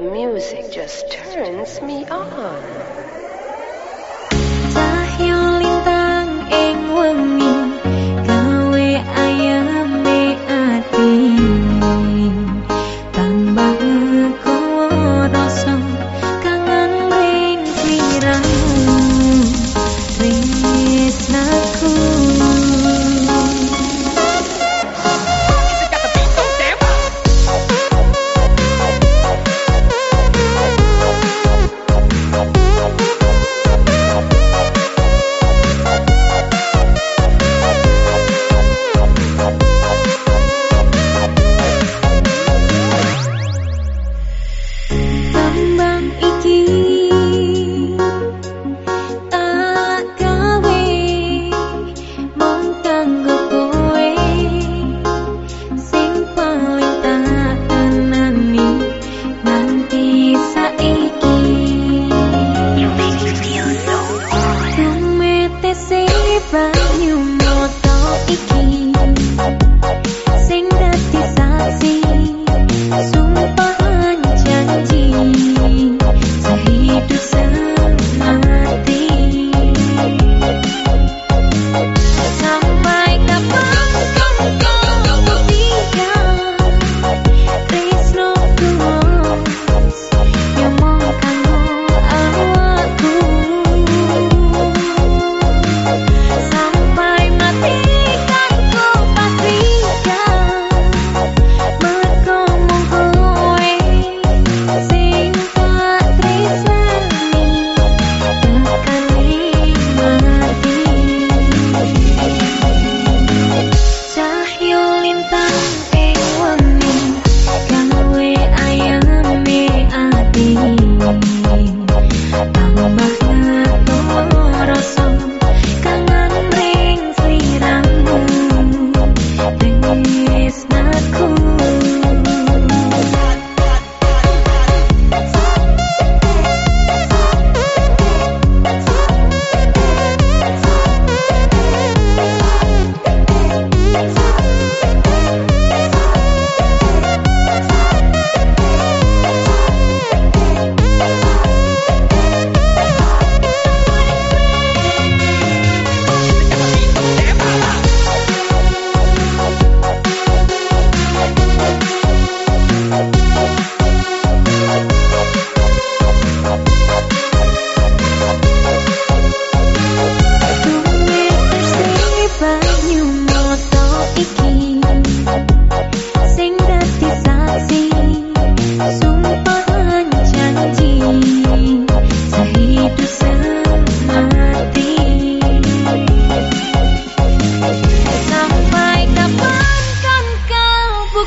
The music just turns me on.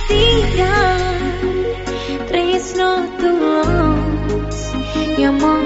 kasihan Tresno tuos Yang